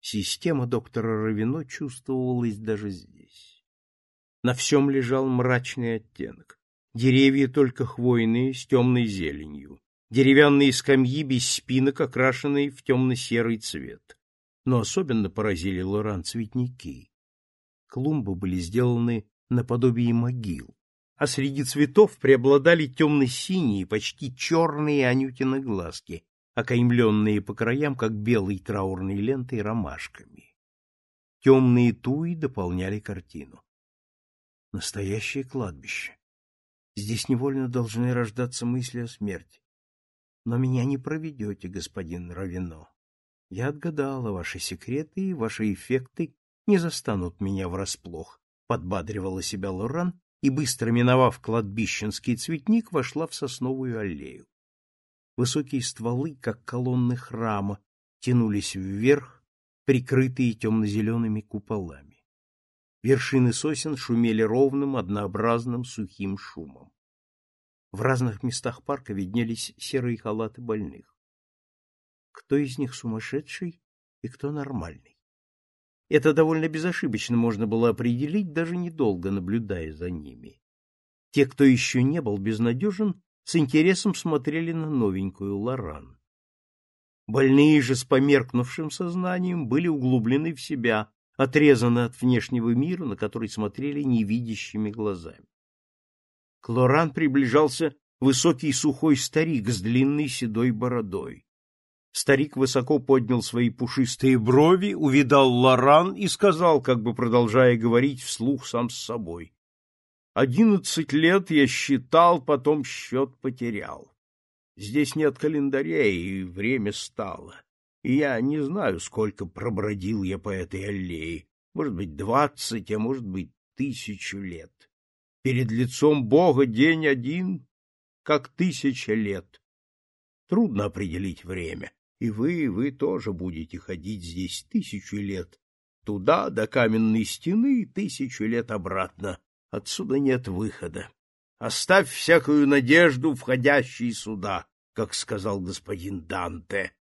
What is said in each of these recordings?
Система доктора Равино чувствовалась даже здесь. На всем лежал мрачный оттенок. Деревья только хвойные, с темной зеленью. Деревянные скамьи без спинок, окрашенные в темно-серый цвет. Но особенно поразили Лоран цветники. Клумбы были сделаны наподобие могил, а среди цветов преобладали темно-синие, почти черные анютины глазки, окаймленные по краям, как белой траурной лентой, ромашками. Темные туи дополняли картину. Настоящее кладбище. Здесь невольно должны рождаться мысли о смерти. Но меня не проведете, господин Равино. Я отгадала ваши секреты, и ваши эффекты не застанут меня врасплох, подбадривала себя Лоран и, быстро миновав кладбищенский цветник, вошла в сосновую аллею. Высокие стволы, как колонны храма, тянулись вверх, прикрытые темно-зелеными куполами. Вершины сосен шумели ровным, однообразным, сухим шумом. В разных местах парка виднелись серые халаты больных. Кто из них сумасшедший и кто нормальный? Это довольно безошибочно можно было определить, даже недолго наблюдая за ними. Те, кто еще не был безнадежен, с интересом смотрели на новенькую Лоран. Больные же с померкнувшим сознанием были углублены в себя, отрезаны от внешнего мира, на который смотрели невидящими глазами. К Лоран приближался высокий сухой старик с длинной седой бородой. Старик высоко поднял свои пушистые брови, увидал Лоран и сказал, как бы продолжая говорить вслух сам с собой. Одиннадцать лет я считал, потом счет потерял. Здесь нет календарей, и время стало. И я не знаю, сколько пробродил я по этой аллее. Может быть, двадцать, а может быть, тысячу лет. Перед лицом Бога день один, как тысяча лет. Трудно определить время, и вы, вы тоже будете ходить здесь тысячу лет. Туда, до каменной стены, тысячу лет обратно. Отсюда нет выхода. Оставь всякую надежду, входящей сюда, как сказал господин Данте.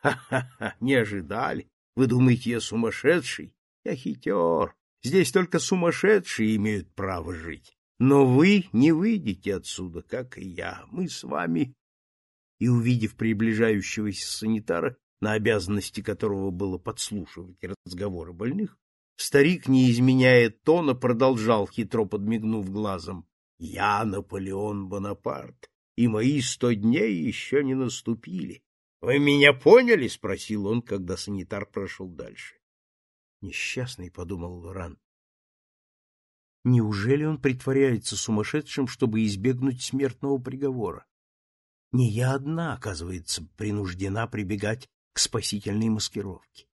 Ха-ха-ха, не ожидали. Вы думаете, я сумасшедший? Я хитер. Здесь только сумасшедшие имеют право жить. Но вы не выйдете отсюда, как и я. Мы с вами... И, увидев приближающегося санитара, на обязанности которого было подслушивать разговоры больных, Старик, не изменяя тона, продолжал, хитро подмигнув глазом. — Я Наполеон Бонапарт, и мои сто дней еще не наступили. — Вы меня поняли? — спросил он, когда санитар прошел дальше. Несчастный, — подумал Лоран. Неужели он притворяется сумасшедшим, чтобы избегнуть смертного приговора? Не я одна, оказывается, принуждена прибегать к спасительной маскировке.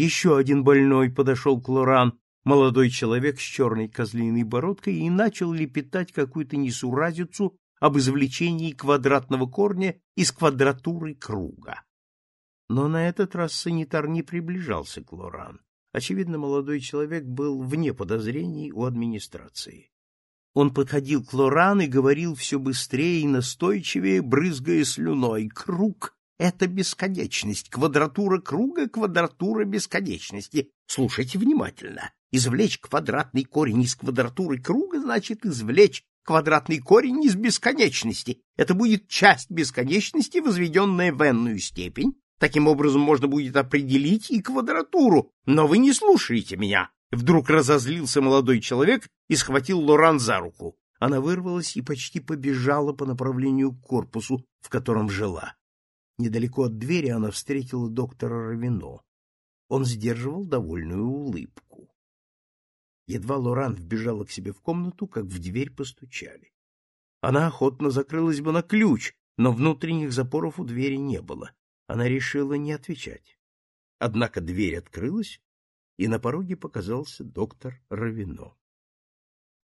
Еще один больной подошел к Лоран, молодой человек с черной козлиной бородкой, и начал лепетать какую-то несуразицу об извлечении квадратного корня из квадратуры круга. Но на этот раз санитар не приближался к Лоран. Очевидно, молодой человек был вне подозрений у администрации. Он подходил к Лоран и говорил все быстрее и настойчивее, брызгая слюной. «Круг! Это бесконечность. Квадратура круга — квадратура бесконечности. Слушайте внимательно. Извлечь квадратный корень из квадратуры круга значит извлечь квадратный корень из бесконечности. Это будет часть бесконечности, возведенная в n степень. Таким образом можно будет определить и квадратуру. Но вы не слушаете меня. Вдруг разозлился молодой человек и схватил Лоран за руку. Она вырвалась и почти побежала по направлению к корпусу, в котором жила. Недалеко от двери она встретила доктора Равино. Он сдерживал довольную улыбку. Едва Лоран вбежала к себе в комнату, как в дверь постучали. Она охотно закрылась бы на ключ, но внутренних запоров у двери не было. Она решила не отвечать. Однако дверь открылась, и на пороге показался доктор Равино.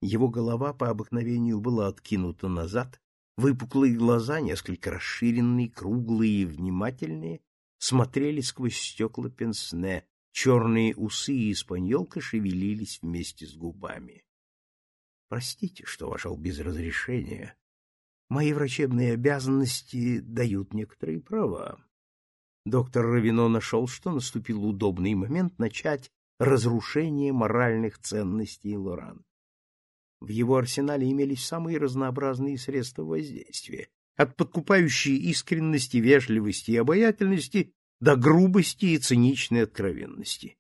Его голова по обыкновению была откинута назад, Выпуклые глаза, несколько расширенные, круглые и внимательные, смотрели сквозь стекла пенсне, черные усы и испаньолка шевелились вместе с губами. — Простите, что вошел без разрешения. Мои врачебные обязанности дают некоторые права. Доктор Равино нашел, что наступил удобный момент начать разрушение моральных ценностей Лоран. В его арсенале имелись самые разнообразные средства воздействия, от подкупающей искренности, вежливости и обаятельности до грубости и циничной откровенности.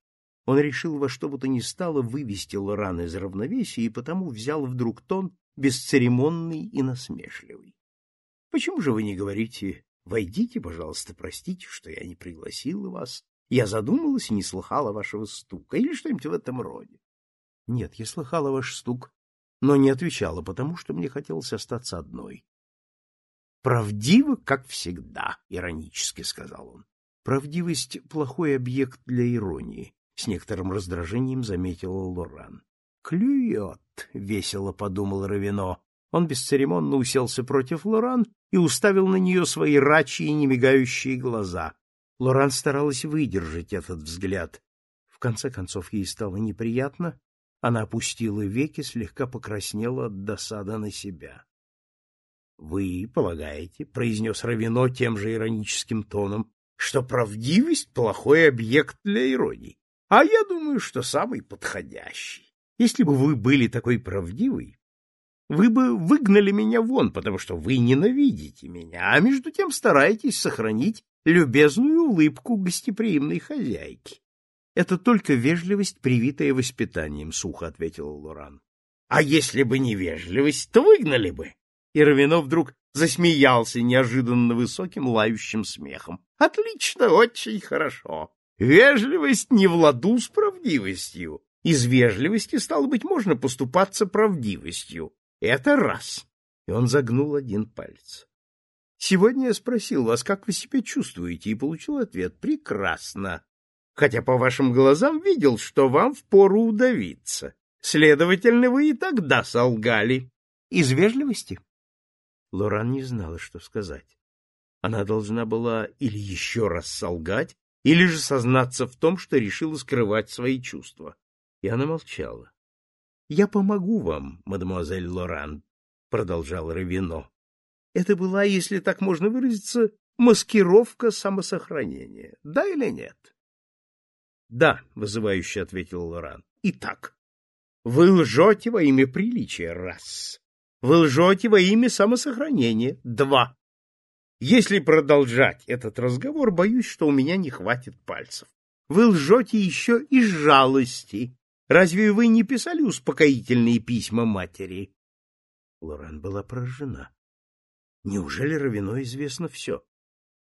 Он решил во что бы то ни стало вывести Лоран из равновесия и потому взял вдруг тон бесцеремонный и насмешливый. — Почему же вы не говорите «Войдите, пожалуйста, простите, что я не пригласила вас. Я задумалась и не слыхала вашего стука» или что-нибудь в этом роде? — Нет, я слыхала ваш стук, но не отвечала, потому что мне хотелось остаться одной. — Правдиво, как всегда, — иронически сказал он. Правдивость — плохой объект для иронии, — с некоторым раздражением заметила Лоран. — Клюет, — весело подумал Равино. Он бесцеремонно уселся против Лоран и уставил на нее свои рачьи и немигающие глаза. Лоран старалась выдержать этот взгляд. В конце концов ей стало неприятно, она опустила веки, слегка покраснела от досады на себя. — Вы полагаете, — произнес Равино тем же ироническим тоном, — что правдивость — плохой объект для иронии, а я думаю, что самый подходящий. Если бы вы были такой правдивой, вы бы выгнали меня вон, потому что вы ненавидите меня, а между тем стараетесь сохранить любезную улыбку гостеприимной хозяйки. Это только вежливость, привитая воспитанием, сухо ответил Лоран. А если бы не вежливость, то выгнали бы. И Равино вдруг засмеялся неожиданно высоким лающим смехом. Отлично, очень хорошо. Вежливость не в ладу с правдивостью. Из вежливости, стало быть, можно поступаться правдивостью. Это раз. И он загнул один палец. Сегодня я спросил вас, как вы себя чувствуете, и получил ответ «прекрасно» хотя по вашим глазам видел, что вам впору удавиться. Следовательно, вы и тогда солгали. Из вежливости? Лоран не знала, что сказать. Она должна была или еще раз солгать, или же сознаться в том, что решила скрывать свои чувства. И она молчала. — Я помогу вам, мадемуазель Лоран, — продолжал Равино. Это была, если так можно выразиться, маскировка самосохранения. Да или нет? Да, вызывающе ответил Лоран. Итак, вы лжете во имя приличия раз. Вы лжете во имя самосохранения два. Если продолжать этот разговор, боюсь, что у меня не хватит пальцев. Вы лжете еще из жалости. Разве вы не писали успокоительные письма матери? Лоран была поражена. Неужели Равино известно все?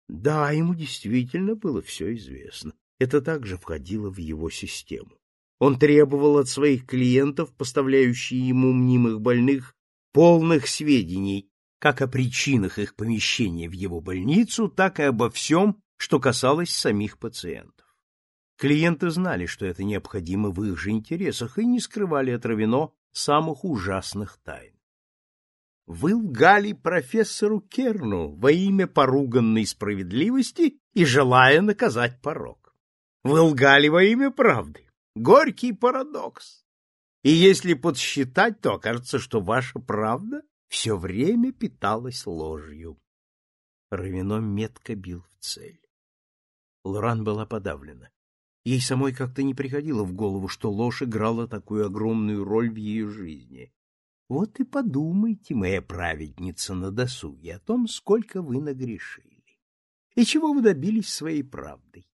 Да, ему действительно было все известно. Это также входило в его систему. Он требовал от своих клиентов, поставляющих ему мнимых больных, полных сведений как о причинах их помещения в его больницу, так и обо всем, что касалось самих пациентов. Клиенты знали, что это необходимо в их же интересах, и не скрывали от Равино самых ужасных тайн. Вы лгали профессору Керну во имя поруганной справедливости и желая наказать порог. Вы лгали во имя правды. Горький парадокс. И если подсчитать, то окажется, что ваша правда все время питалась ложью. Равино метко бил в цель. Лоран была подавлена. Ей самой как-то не приходило в голову, что ложь играла такую огромную роль в ее жизни. Вот и подумайте, моя праведница, на досуге о том, сколько вы нагрешили. И чего вы добились своей правдой.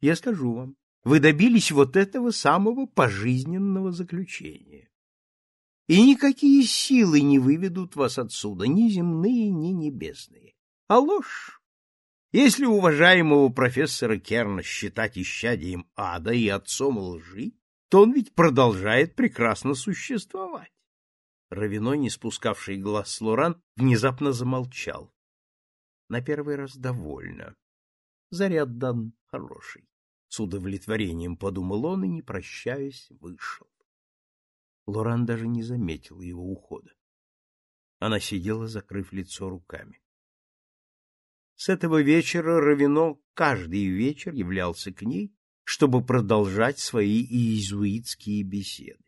Я скажу вам, вы добились вот этого самого пожизненного заключения. И никакие силы не выведут вас отсюда, ни земные, ни небесные. А ложь, если уважаемого профессора Керна считать исчадием ада и отцом лжи, то он ведь продолжает прекрасно существовать. Равино, не спускавший глаз с Лоран, внезапно замолчал. На первый раз довольно. Заряд дан хороший. С удовлетворением подумал он и, не прощаясь, вышел. Лоран даже не заметил его ухода. Она сидела, закрыв лицо руками. С этого вечера Равино каждый вечер являлся к ней, чтобы продолжать свои иезуитские беседы.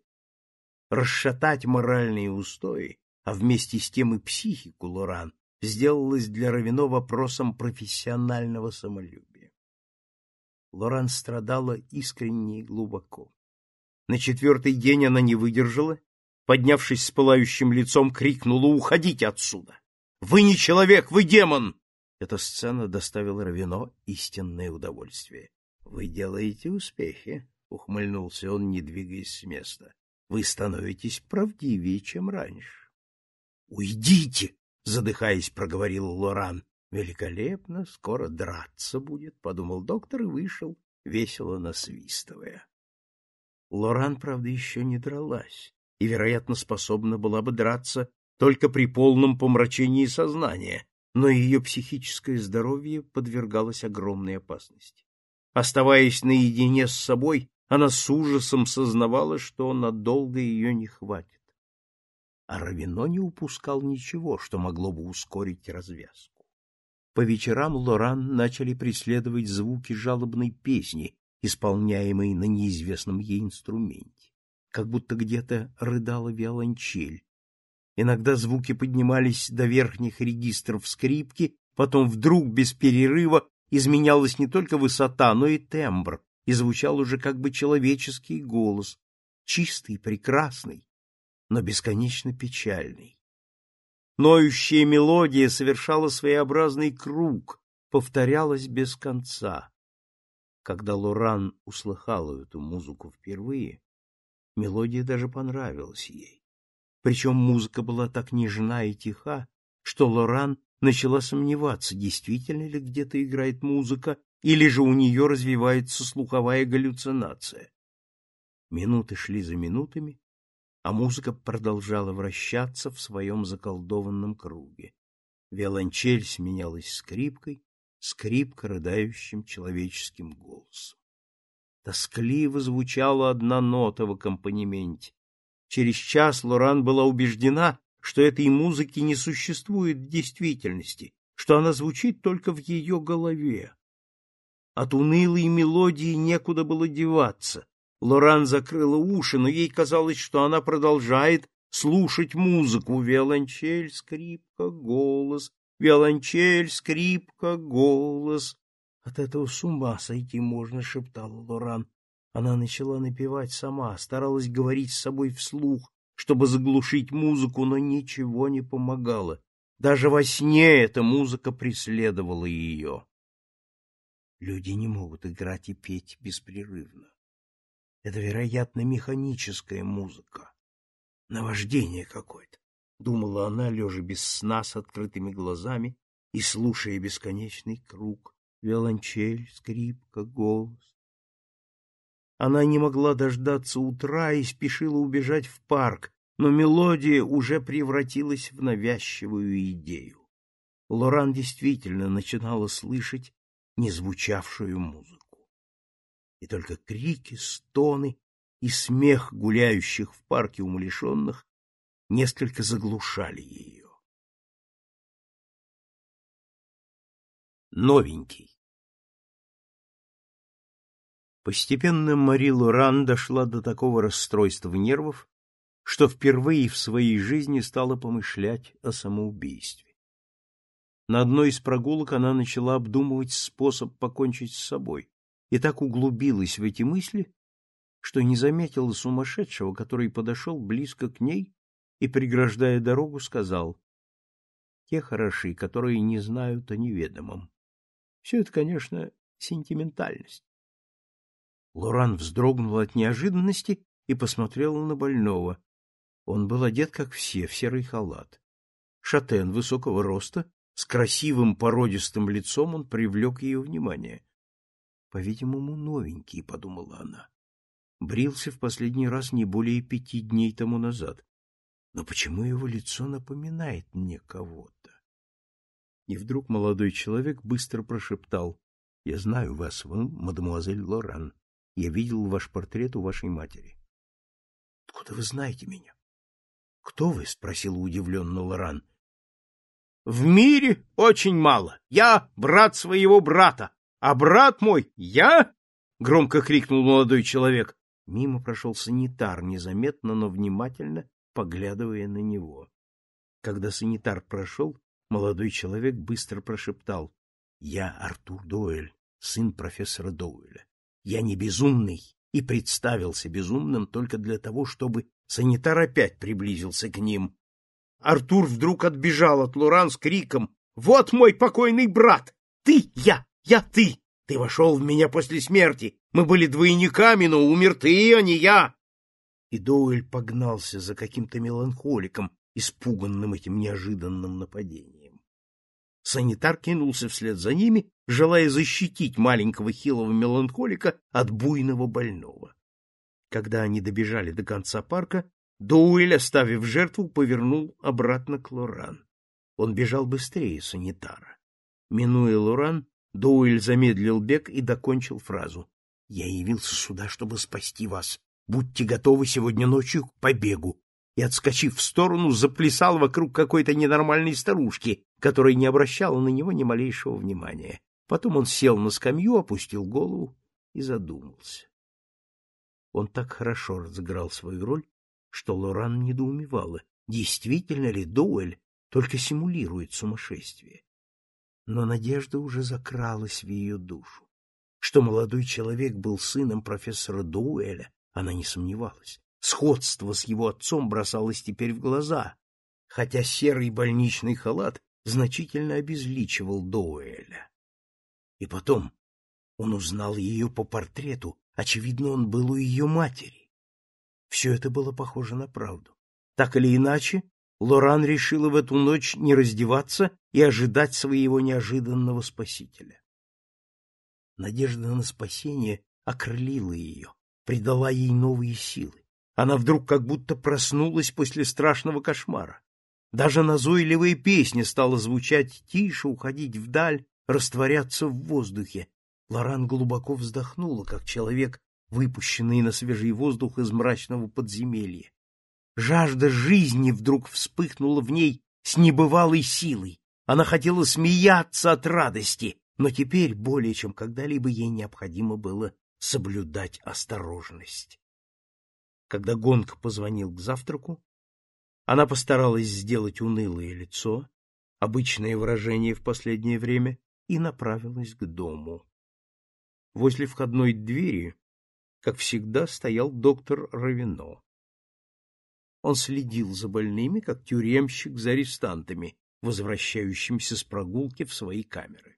Расшатать моральные устои, а вместе с тем и психику Лоран, сделалось для Равино вопросом профессионального самолюбия. Лоран страдала искренне и глубоко. На четвертый день она не выдержала, поднявшись с пылающим лицом, крикнула «Уходите отсюда! Вы не человек, вы демон!» Эта сцена доставила Равино истинное удовольствие. «Вы делаете успехи», — ухмыльнулся он, не двигаясь с места. «Вы становитесь правдивее, чем раньше». «Уйдите!» — задыхаясь, проговорил Лоран. «Великолепно, скоро драться будет», — подумал доктор и вышел, весело насвистывая. Лоран, правда, еще не дралась и, вероятно, способна была бы драться только при полном помрачении сознания, но ее психическое здоровье подвергалось огромной опасности. Оставаясь наедине с собой, она с ужасом сознавала, что надолго ее не хватит. А Равино не упускал ничего, что могло бы ускорить развязку. По вечерам Лоран начали преследовать звуки жалобной песни, исполняемой на неизвестном ей инструменте, как будто где-то рыдала виолончель. Иногда звуки поднимались до верхних регистров скрипки, потом вдруг без перерыва изменялась не только высота, но и тембр, и звучал уже как бы человеческий голос, чистый, прекрасный, но бесконечно печальный. Ноющая мелодия совершала своеобразный круг, повторялась без конца. Когда Лоран услыхала эту музыку впервые, мелодия даже понравилась ей. Причем музыка была так нежна и тиха, что Лоран начала сомневаться, действительно ли где-то играет музыка, или же у нее развивается слуховая галлюцинация. Минуты шли за минутами, а музыка продолжала вращаться в своем заколдованном круге. Виолончель сменялась скрипкой, скрипка рыдающим человеческим голосом. Тоскливо звучала одна нота в аккомпанементе. Через час Лоран была убеждена, что этой музыки не существует в действительности, что она звучит только в ее голове. От унылой мелодии некуда было деваться. Лоран закрыла уши, но ей казалось, что она продолжает слушать музыку. Виолончель, скрипка, голос, виолончель, скрипка, голос. От этого с ума сойти можно, шептала Лоран. Она начала напевать сама, старалась говорить с собой вслух, чтобы заглушить музыку, но ничего не помогало. Даже во сне эта музыка преследовала ее. Люди не могут играть и петь беспрерывно. Это, вероятно, механическая музыка. Наваждение какое-то, — думала она, лежа без сна с открытыми глазами и слушая бесконечный круг, виолончель, скрипка, голос. Она не могла дождаться утра и спешила убежать в парк, но мелодия уже превратилась в навязчивую идею. Лоран действительно начинала слышать незвучавшую музыку. И только крики, стоны и смех гуляющих в парке умалишенных несколько заглушали ее. Новенький Постепенно Мари Лоран дошла до такого расстройства нервов, что впервые в своей жизни стала помышлять о самоубийстве. На одной из прогулок она начала обдумывать способ покончить с собой и так углубилась в эти мысли, что не заметила сумасшедшего, который подошел близко к ней и, преграждая дорогу, сказал, «Те хороши, которые не знают о неведомом. Все это, конечно, сентиментальность. Лоран вздрогнула от неожиданности и посмотрела на больного. Он был одет, как все, в серый халат. Шатен высокого роста, с красивым породистым лицом он привлек ее внимание. По-видимому, новенький, — подумала она. Брился в последний раз не более пяти дней тому назад. Но почему его лицо напоминает мне кого-то? И вдруг молодой человек быстро прошептал. — Я знаю вас, вы, мадемуазель Лоран. Я видел ваш портрет у вашей матери. — Откуда вы знаете меня? — Кто вы? — спросил удивленно Лоран. — В мире очень мало. Я брат своего брата. А брат мой — я? — громко крикнул молодой человек. Мимо прошел санитар, незаметно, но внимательно поглядывая на него. Когда санитар прошел, молодой человек быстро прошептал. — Я Артур Дойль, сын профессора Доуэля. Я не безумный и представился безумным только для того, чтобы санитар опять приблизился к ним. Артур вдруг отбежал от Луран с криком «Вот мой покойный брат! Ты, я, я ты! Ты вошел в меня после смерти! Мы были двойниками, но умер ты, а не я!» И Доуэль погнался за каким-то меланхоликом, испуганным этим неожиданным нападением. Санитар кинулся вслед за ними, желая защитить маленького хилого меланхолика от буйного больного. Когда они добежали до конца парка, Доуэль, оставив жертву, повернул обратно к Лоран. Он бежал быстрее санитара. Минуя Лоран, Доуэль замедлил бег и докончил фразу. — Я явился сюда, чтобы спасти вас. Будьте готовы сегодня ночью к побегу и, отскочив в сторону, заплясал вокруг какой-то ненормальной старушки, которая не обращала на него ни малейшего внимания. Потом он сел на скамью, опустил голову и задумался. Он так хорошо разыграл свою роль, что Лоран недоумевала, действительно ли Дуэль только симулирует сумасшествие. Но надежда уже закралась в ее душу. Что молодой человек был сыном профессора Дуэля, она не сомневалась. Сходство с его отцом бросалось теперь в глаза, хотя серый больничный халат значительно обезличивал Доуэля. И потом он узнал ее по портрету, очевидно, он был у ее матери. Все это было похоже на правду. Так или иначе, Лоран решила в эту ночь не раздеваться и ожидать своего неожиданного спасителя. Надежда на спасение окрылила ее, придала ей новые силы. Она вдруг как будто проснулась после страшного кошмара. Даже назойливая песня стала звучать тише, уходить вдаль, растворяться в воздухе. Лоран глубоко вздохнула, как человек, выпущенный на свежий воздух из мрачного подземелья. Жажда жизни вдруг вспыхнула в ней с небывалой силой. Она хотела смеяться от радости, но теперь более чем когда-либо ей необходимо было соблюдать осторожность. Когда Гонг позвонил к завтраку, она постаралась сделать унылое лицо, обычное выражение в последнее время, и направилась к дому. Возле входной двери, как всегда, стоял доктор Равино. Он следил за больными, как тюремщик за арестантами, возвращающимся с прогулки в свои камеры.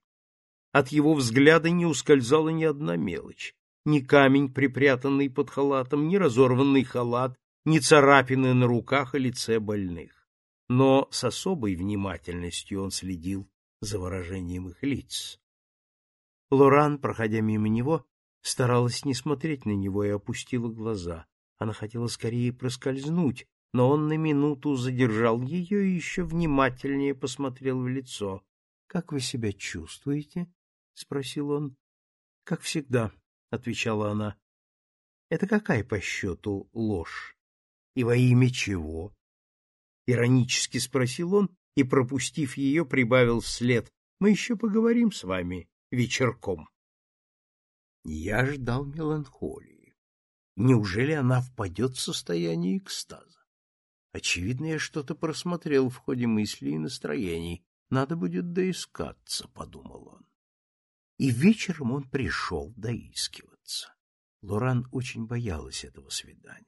От его взгляда не ускользала ни одна мелочь ни камень, припрятанный под халатом, ни разорванный халат, ни царапины на руках и лице больных. Но с особой внимательностью он следил за выражением их лиц. Лоран, проходя мимо него, старалась не смотреть на него и опустила глаза. Она хотела скорее проскользнуть, но он на минуту задержал ее и еще внимательнее посмотрел в лицо. — Как вы себя чувствуете? — спросил он. — Как всегда, — отвечала она. — Это какая по счету ложь? И во имя чего? Иронически спросил он и, пропустив ее, прибавил вслед. — Мы еще поговорим с вами вечерком. Я ждал меланхолии. Неужели она впадет в состояние экстаза? Очевидно, я что-то просмотрел в ходе мыслей и настроений. Надо будет доискаться, — подумал он. И вечером он пришел доискиваться. Лоран очень боялась этого свидания.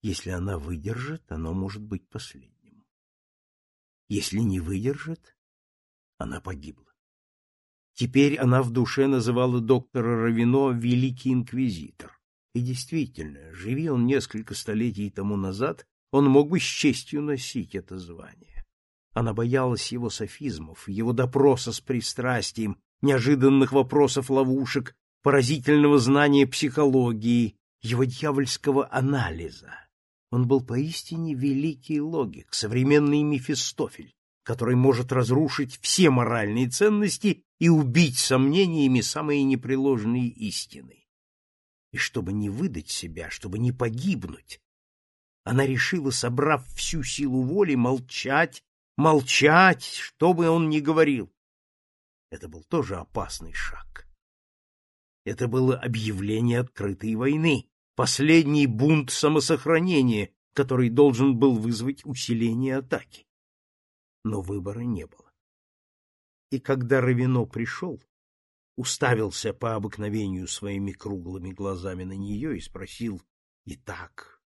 Если она выдержит, оно может быть последним. Если не выдержит, она погибла. Теперь она в душе называла доктора Равино «Великий инквизитор». И действительно, живи он несколько столетий тому назад, он мог бы с честью носить это звание. Она боялась его софизмов, его допроса с пристрастием, неожиданных вопросов-ловушек, поразительного знания психологии, его дьявольского анализа. Он был поистине великий логик, современный Мефистофель, который может разрушить все моральные ценности и убить сомнениями самые непреложные истины. И чтобы не выдать себя, чтобы не погибнуть, она решила, собрав всю силу воли, молчать, молчать, что бы он ни говорил. Это был тоже опасный шаг. Это было объявление открытой войны, последний бунт самосохранения, который должен был вызвать усиление атаки. Но выбора не было. И когда Равино пришел, уставился по обыкновению своими круглыми глазами на нее и спросил, «Итак,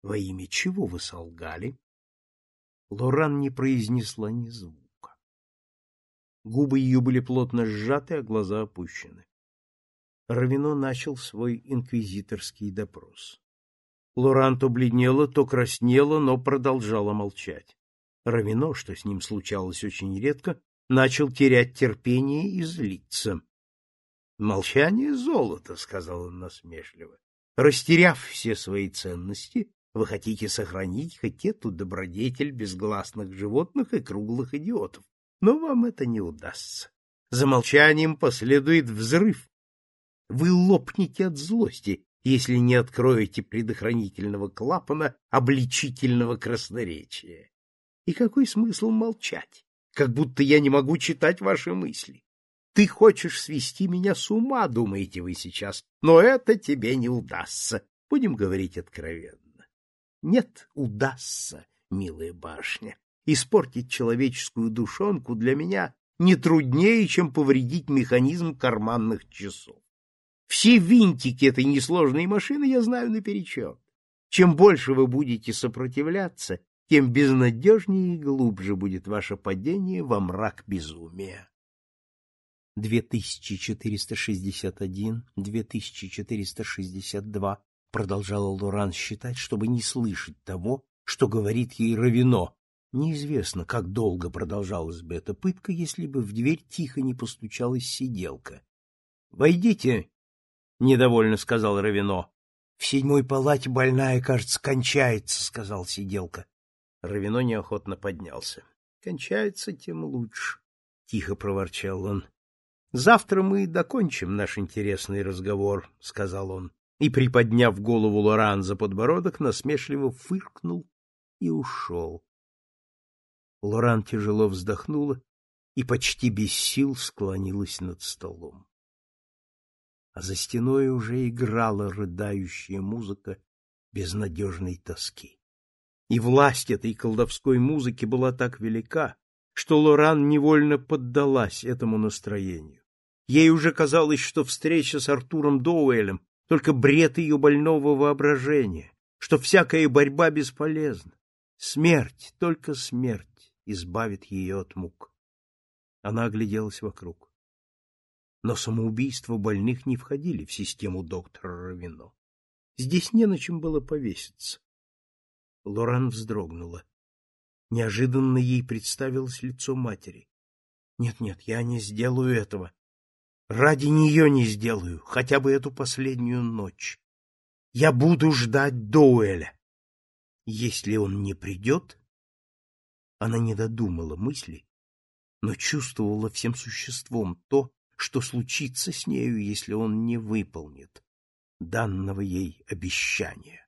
во имя чего вы солгали?» Лоран не произнесла ни звука. Губы ее были плотно сжаты, а глаза опущены. Равино начал свой инквизиторский допрос. Лоран то бледнела, то краснела, но продолжала молчать. Равино, что с ним случалось очень редко, начал терять терпение и злиться. — Молчание — золото, — сказал он насмешливо. — Растеряв все свои ценности, вы хотите сохранить хоть эту добродетель безгласных животных и круглых идиотов, но вам это не удастся. За молчанием последует взрыв. Вы лопнете от злости, если не откроете предохранительного клапана обличительного красноречия. И какой смысл молчать, как будто я не могу читать ваши мысли? Ты хочешь свести меня с ума, думаете вы сейчас, но это тебе не удастся. Будем говорить откровенно. Нет, удастся, милая башня. Испортить человеческую душонку для меня не труднее, чем повредить механизм карманных часов. Все винтики этой несложной машины я знаю наперечет. Чем больше вы будете сопротивляться, тем безнадежнее и глубже будет ваше падение во мрак безумия. 2461, 2462 продолжала Лоран считать, чтобы не слышать того, что говорит ей Равино. Неизвестно, как долго продолжалась бы эта пытка, если бы в дверь тихо не постучалась сиделка. — Войдите, — недовольно сказал Равино. — В седьмой палате больная, кажется, кончается, — сказал сиделка. Равино неохотно поднялся. — Кончается, тем лучше, — тихо проворчал он. — Завтра мы докончим наш интересный разговор, — сказал он и, приподняв голову Лоран за подбородок, насмешливо фыркнул и ушел. Лоран тяжело вздохнула и почти без сил склонилась над столом. А за стеной уже играла рыдающая музыка безнадежной тоски. И власть этой колдовской музыки была так велика, что Лоран невольно поддалась этому настроению. Ей уже казалось, что встреча с Артуром Доуэлем только бред ее больного воображения, что всякая борьба бесполезна. Смерть, только смерть избавит ее от мук. Она огляделась вокруг. Но самоубийства больных не входили в систему доктора Равино. Здесь не на чем было повеситься. Лоран вздрогнула. Неожиданно ей представилось лицо матери. «Нет-нет, я не сделаю этого. Ради нее не сделаю, хотя бы эту последнюю ночь. Я буду ждать дуэля. Если он не придет... Она не додумала мысли, но чувствовала всем существом то, что случится с нею, если он не выполнит данного ей обещания.